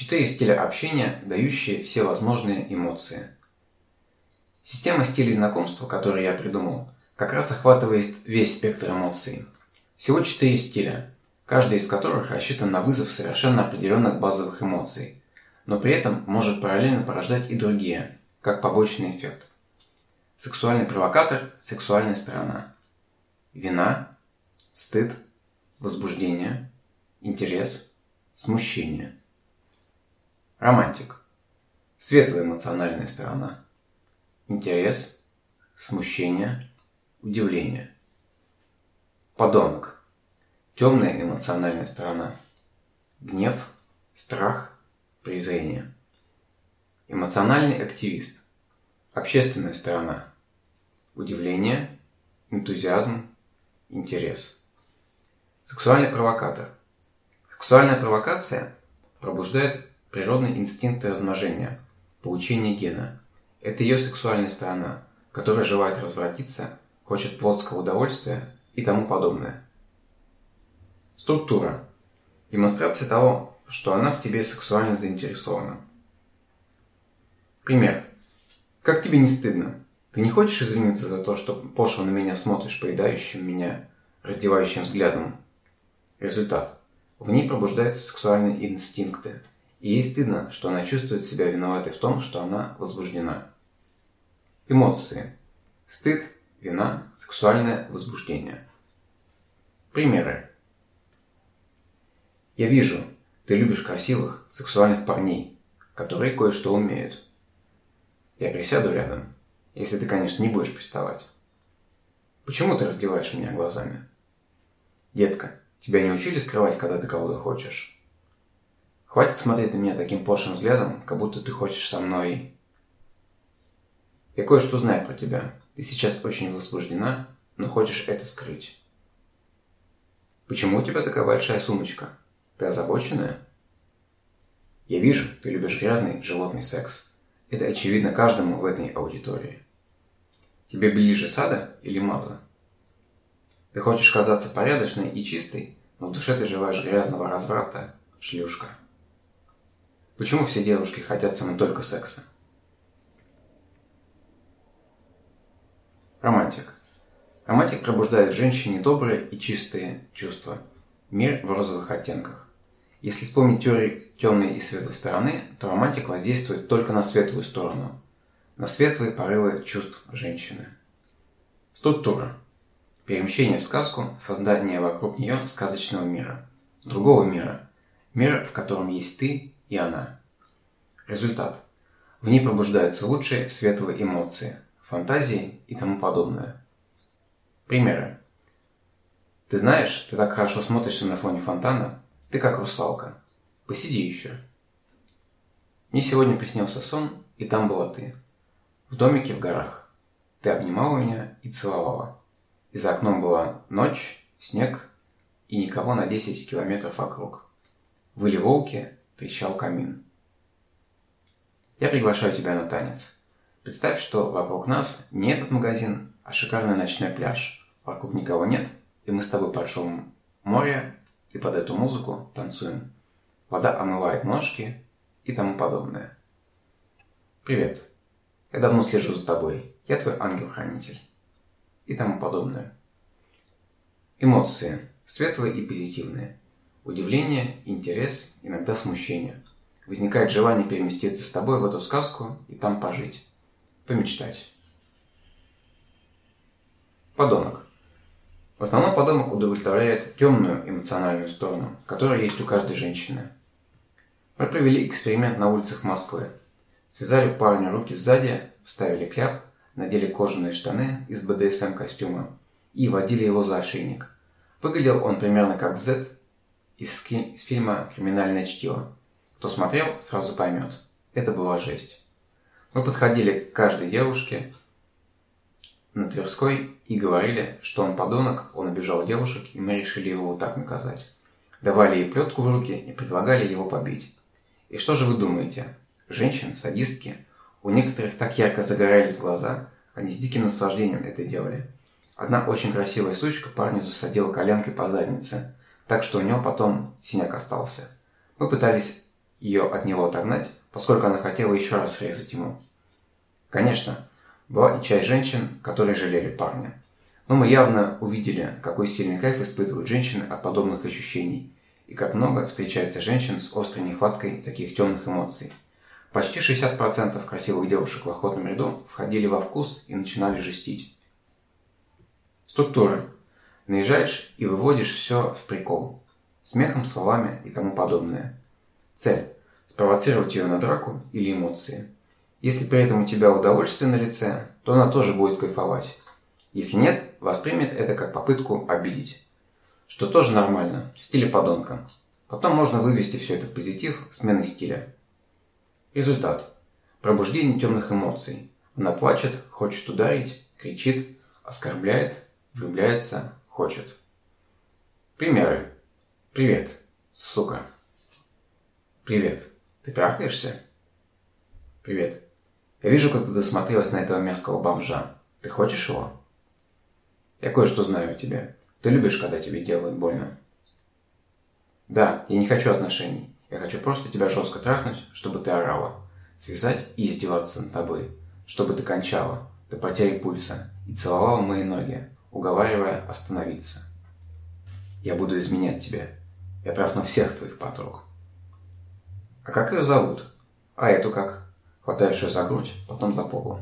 Четыре стиля общения, дающие все возможные эмоции. Система стилей знакомства, которую я придумал, как раз охватывает весь спектр эмоций. Всего четыре стиля, каждый из которых рассчитан на вызов совершенно определенных базовых эмоций, но при этом может параллельно порождать и другие, как побочный эффект. Сексуальный провокатор – сексуальная сторона. Вина, стыд, возбуждение, интерес, смущение. Романтик – светлая эмоциональная сторона. Интерес, смущение, удивление. Подонок – Темная эмоциональная сторона. Гнев, страх, презрение. Эмоциональный активист. Общественная сторона. Удивление, энтузиазм, интерес. Сексуальный провокатор. Сексуальная провокация пробуждает природный инстинкт размножения, получения гена. Это ее сексуальная сторона, которая желает развратиться, хочет плотского удовольствия и тому подобное. Структура. Демонстрация того, что она в тебе сексуально заинтересована. Пример. Как тебе не стыдно? Ты не хочешь извиниться за то, что пошло на меня смотришь поедающим меня, раздевающим взглядом? Результат. В ней пробуждаются сексуальные инстинкты. И ей стыдно, что она чувствует себя виноватой в том, что она возбуждена. Эмоции. Стыд, вина, сексуальное возбуждение. Примеры. Я вижу, ты любишь красивых, сексуальных парней, которые кое-что умеют. Я присяду рядом, если ты, конечно, не будешь приставать. Почему ты раздеваешь меня глазами? Детка, тебя не учили скрывать, когда ты кого-то хочешь? Хватит смотреть на меня таким пошлым взглядом, как будто ты хочешь со мной... Я кое-что знаю про тебя. Ты сейчас очень возбуждена, но хочешь это скрыть. Почему у тебя такая большая сумочка? Ты озабоченная? Я вижу, ты любишь грязный животный секс. Это очевидно каждому в этой аудитории. Тебе ближе сада или маза? Ты хочешь казаться порядочной и чистой, но в душе ты желаешь грязного разврата, шлюшка. Почему все девушки хотят со мной только секса? Романтик. Романтик пробуждает в женщине добрые и чистые чувства. Мир в розовых оттенках. Если вспомнить теорию темной и светлой стороны, то романтик воздействует только на светлую сторону, на светлые порывы чувств женщины. Структура. Перемещение в сказку, создание вокруг нее сказочного мира. Другого мира. Мира, в котором есть ты и она. Результат. В ней пробуждаются лучшие светлые эмоции, фантазии и тому подобное. Примеры. Ты знаешь, ты так хорошо смотришься на фоне фонтана, ты как русалка. Посиди еще. Мне сегодня приснился сон, и там была ты. В домике в горах. Ты обнимала меня и целовала. И за окном была ночь, снег и никого на 10 километров вокруг. Выли волки, трещал камин. Я приглашаю тебя на танец. Представь, что вокруг нас не этот магазин, а шикарный ночной пляж. Вокруг никого нет, и мы с тобой в большом море и под эту музыку танцуем. Вода омывает ножки и тому подобное. Привет. Я давно слежу за тобой. Я твой ангел-хранитель. И тому подобное. Эмоции. Светлые и позитивные. Удивление, интерес, иногда смущение. Возникает желание переместиться с тобой в эту сказку и там пожить. Помечтать. Подонок. В основном подонок удовлетворяет темную эмоциональную сторону, которая есть у каждой женщины. Мы провели эксперимент на улицах Москвы. Связали парню руки сзади, вставили кляп, надели кожаные штаны из БДСМ-костюма и водили его за ошейник. Выглядел он примерно как Z из, из фильма «Криминальное чтиво». Кто смотрел, сразу поймет. Это была жесть. Мы подходили к каждой девушке, на Тверской и говорили, что он подонок, он обижал девушек, и мы решили его вот так наказать. Давали ей плетку в руки и предлагали его побить. И что же вы думаете? Женщины, садистки, у некоторых так ярко загорались глаза, они с диким наслаждением это делали. Одна очень красивая сучка парню засадила коленкой по заднице, так что у него потом синяк остался. Мы пытались ее от него отогнать, поскольку она хотела еще раз срезать ему. Конечно, была и часть женщин, которые жалели парня. Но мы явно увидели, какой сильный кайф испытывают женщины от подобных ощущений, и как много встречается женщин с острой нехваткой таких темных эмоций. Почти 60% красивых девушек в охотном ряду входили во вкус и начинали жестить. Структура. Наезжаешь и выводишь все в прикол. Смехом, словами и тому подобное. Цель. Спровоцировать ее на драку или эмоции. Если при этом у тебя удовольствие на лице, то она тоже будет кайфовать. Если нет, воспримет это как попытку обидеть. Что тоже нормально, в стиле подонка. Потом можно вывести все это в позитив смены стиля. Результат. Пробуждение темных эмоций. Она плачет, хочет ударить, кричит, оскорбляет, влюбляется, хочет. Примеры. Привет, сука. Привет. Ты трахаешься? Привет. Я вижу, как ты досмотрелась на этого мерзкого бомжа. Ты хочешь его? Я кое-что знаю о тебе. Ты любишь, когда тебе делают больно. Да, я не хочу отношений. Я хочу просто тебя жестко трахнуть, чтобы ты орала. Связать и издеваться над тобой. Чтобы ты кончала до потери пульса и целовала мои ноги, уговаривая остановиться. Я буду изменять тебя. Я трахну всех твоих подруг. А как ее зовут? А эту как? Хватаешь ее за грудь, потом за попу.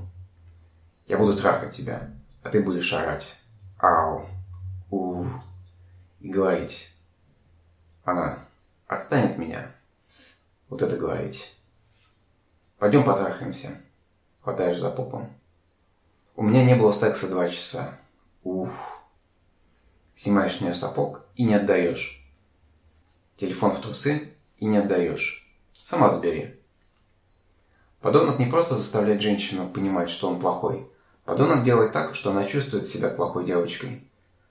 Я буду трахать тебя, а ты будешь орать. Ау. У. И говорить. Она. Отстань от меня. Вот это говорить. Пойдем потрахаемся. Хватаешь за попу. У меня не было секса два часа. Ух. Снимаешь с нее сапог и не отдаешь. Телефон в трусы и не отдаешь. Сама забери. Подонок не просто заставляет женщину понимать, что он плохой. Подонок делает так, что она чувствует себя плохой девочкой.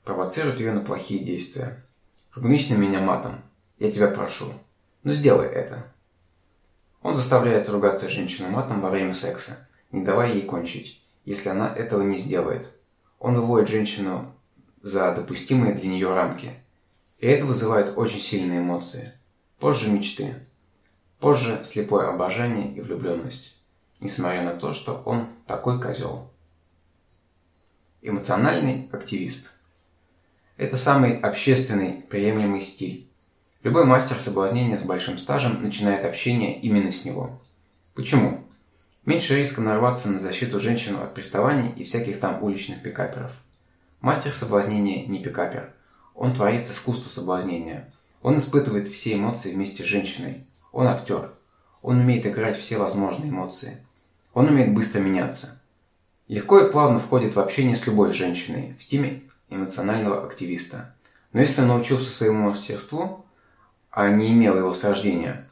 Провоцирует ее на плохие действия. Ругнись на меня матом. Я тебя прошу. Ну сделай это. Он заставляет ругаться женщину матом во время секса, не давая ей кончить, если она этого не сделает. Он выводит женщину за допустимые для нее рамки. И это вызывает очень сильные эмоции. Позже мечты. Позже слепое обожание и влюбленность. Несмотря на то, что он такой козел. Эмоциональный активист. Это самый общественный, приемлемый стиль. Любой мастер соблазнения с большим стажем начинает общение именно с него. Почему? Меньше риска нарваться на защиту женщину от приставаний и всяких там уличных пикаперов – Мастер соблазнения не пикапер. Он творит искусство соблазнения. Он испытывает все эмоции вместе с женщиной. Он актер. Он умеет играть все возможные эмоции. Он умеет быстро меняться. Легко и плавно входит в общение с любой женщиной в стиме эмоционального активиста. Но если он научился своему мастерству, а не имел его с рождения,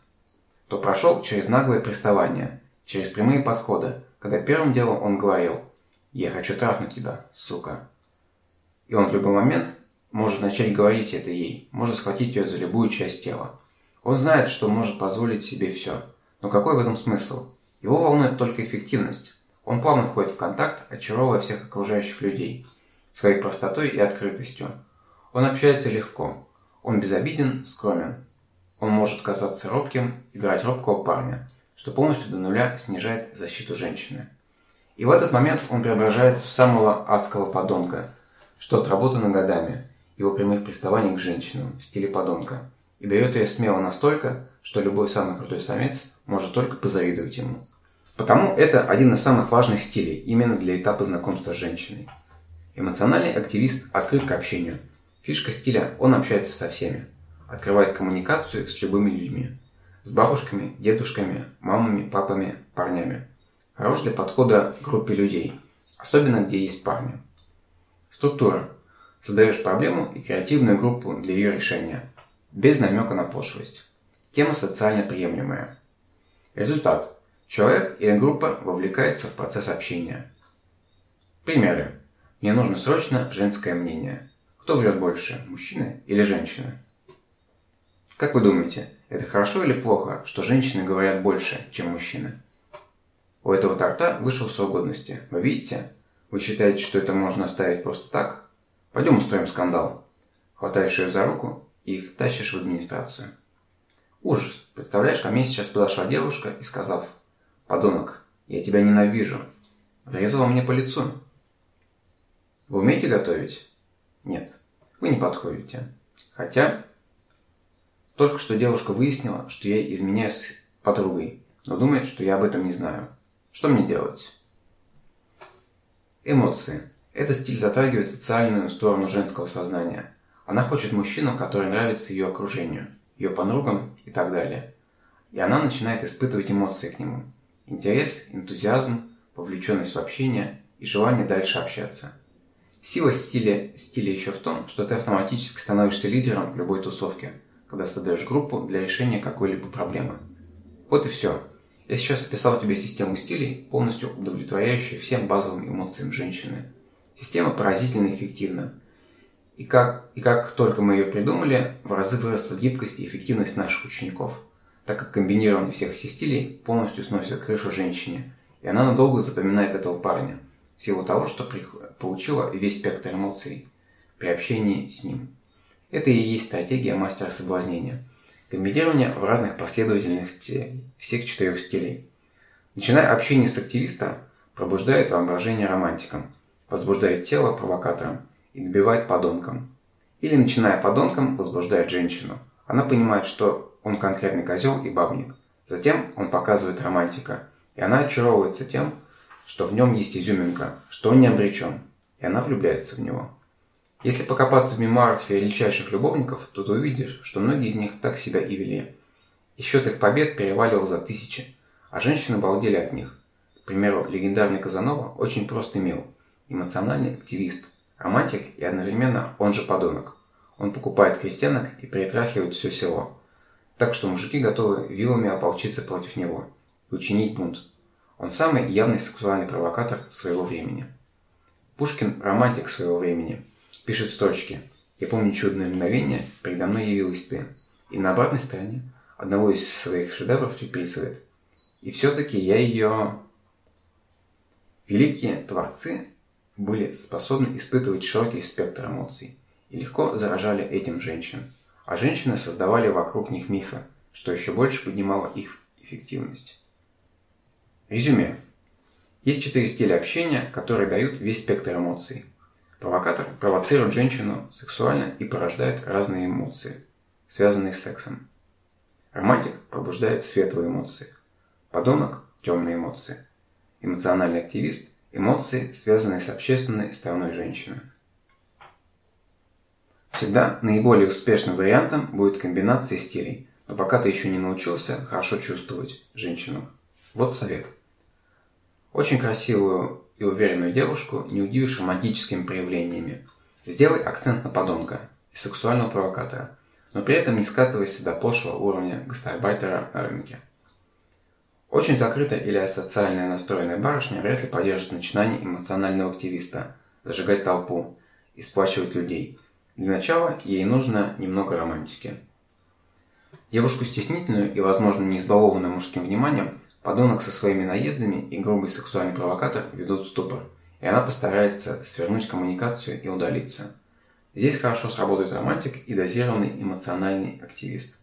то прошел через наглое приставание, через прямые подходы, когда первым делом он говорил «Я хочу трахнуть тебя, сука». И он в любой момент может начать говорить это ей, может схватить ее за любую часть тела. Он знает, что может позволить себе все. Но какой в этом смысл? Его волнует только эффективность. Он плавно входит в контакт, очаровывая всех окружающих людей, своей простотой и открытостью. Он общается легко. Он безобиден, скромен. Он может казаться робким, играть робкого парня, что полностью до нуля снижает защиту женщины. И в этот момент он преображается в самого адского подонка, что отработано годами, его прямых приставаний к женщинам в стиле подонка, и дает ее смело настолько, что любой самый крутой самец может только позавидовать ему. Потому это один из самых важных стилей именно для этапа знакомства с женщиной. Эмоциональный активист открыт к общению. Фишка стиля – он общается со всеми. Открывает коммуникацию с любыми людьми. С бабушками, дедушками, мамами, папами, парнями. Хорош для подхода к группе людей, особенно где есть парни. Структура. Создаешь проблему и креативную группу для ее решения, без намека на пошлость. Тема социально приемлемая. Результат. Человек или группа вовлекается в процесс общения. Примеры. Мне нужно срочно женское мнение. Кто врет больше, мужчина или женщина? Как вы думаете, это хорошо или плохо, что женщины говорят больше, чем мужчины? У этого торта вышел срок годности. Вы видите? Вы считаете, что это можно оставить просто так? Пойдем устроим скандал. Хватаешь ее за руку и их тащишь в администрацию. Ужас. Представляешь, ко мне сейчас подошла девушка и сказав, «Подонок, я тебя ненавижу», врезала мне по лицу. Вы умеете готовить? Нет, вы не подходите. Хотя, только что девушка выяснила, что я изменяюсь с подругой, но думает, что я об этом не знаю. Что мне делать? Эмоции. Этот стиль затрагивает социальную сторону женского сознания. Она хочет мужчину, который нравится ее окружению, ее подругам и так далее. И она начинает испытывать эмоции к нему. Интерес, энтузиазм, вовлеченность в общение и желание дальше общаться. Сила стиля, стиля еще в том, что ты автоматически становишься лидером любой тусовке, когда создаешь группу для решения какой-либо проблемы. Вот и все. Я сейчас описал тебе систему стилей, полностью удовлетворяющую всем базовым эмоциям женщины. Система поразительно эффективна. И как, и как только мы ее придумали, в разы выросла гибкость и эффективность наших учеников, так как комбинирование всех этих стилей полностью сносит крышу женщине, и она надолго запоминает этого парня, в силу того, что получила весь спектр эмоций при общении с ним. Это и есть стратегия мастера соблазнения – Комбинирование в разных последовательностях всех четырех стилей. Начиная общение с активистом, пробуждает воображение романтиком, возбуждает тело провокатором и добивает подонком. Или начиная подонком, возбуждает женщину. Она понимает, что он конкретный козел и бабник. Затем он показывает романтика, и она очаровывается тем, что в нем есть изюминка, что он не обречен, и она влюбляется в него. Если покопаться в мемуарах величайших любовников, то ты увидишь, что многие из них так себя и вели. И счет их побед переваливал за тысячи, а женщины балдели от них. К примеру, легендарный Казанова очень просто мил, эмоциональный активист, романтик и одновременно он же подонок. Он покупает крестьянок и перетрахивает все село. Так что мужики готовы вилами ополчиться против него и учинить бунт. Он самый явный сексуальный провокатор своего времени. Пушкин – романтик своего времени – Пишет строчки. Я помню чудное мгновение, передо мной явилась ты. И на обратной стороне одного из своих шедевров приписывает. И все-таки я ее... Великие творцы были способны испытывать широкий спектр эмоций и легко заражали этим женщин. А женщины создавали вокруг них мифы, что еще больше поднимало их эффективность. Резюме. Есть четыре стиля общения, которые дают весь спектр эмоций – Провокатор провоцирует женщину сексуально и порождает разные эмоции, связанные с сексом. Романтик пробуждает светлые эмоции. Подонок – темные эмоции. Эмоциональный активист – эмоции, связанные с общественной стороной женщины. Всегда наиболее успешным вариантом будет комбинация стилей, но пока ты еще не научился хорошо чувствовать женщину. Вот совет. Очень красивую и уверенную девушку не удивишь романтическими проявлениями. Сделай акцент на подонка и сексуального провокатора, но при этом не скатывайся до пошлого уровня гастарбайтера на рынке. Очень закрытая или асоциальная настроенная барышня вряд ли поддержит начинание эмоционального активиста, зажигать толпу и сплачивать людей. Для начала ей нужно немного романтики. Девушку стеснительную и, возможно, не избалованную мужским вниманием Подонок со своими наездами и грубый сексуальный провокатор ведут в ступор, и она постарается свернуть коммуникацию и удалиться. Здесь хорошо сработает романтик и дозированный эмоциональный активист.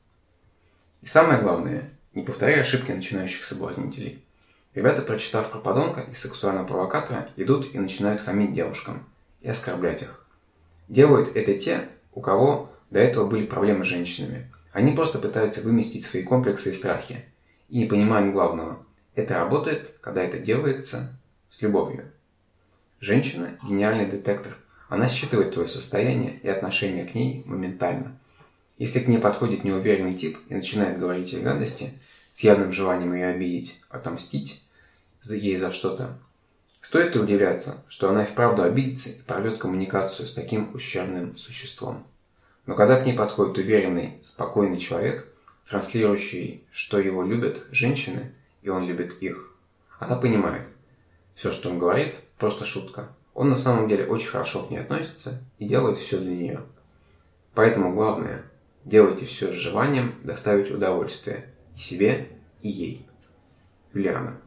И самое главное, не повторяй ошибки начинающих соблазнителей. Ребята, прочитав про подонка и сексуального провокатора, идут и начинают хамить девушкам и оскорблять их. Делают это те, у кого до этого были проблемы с женщинами. Они просто пытаются выместить свои комплексы и страхи, и не понимаем главного. Это работает, когда это делается с любовью. Женщина – гениальный детектор. Она считывает твое состояние и отношение к ней моментально. Если к ней подходит неуверенный тип и начинает говорить ей гадости, с явным желанием ее обидеть, отомстить за ей за что-то, стоит ли удивляться, что она и вправду обидится и порвет коммуникацию с таким ущербным существом. Но когда к ней подходит уверенный, спокойный человек – транслирующий, что его любят женщины, и он любит их. Она понимает, все, что он говорит, просто шутка. Он на самом деле очень хорошо к ней относится и делает все для нее. Поэтому главное, делайте все с желанием доставить удовольствие и себе, и ей. Юлиана.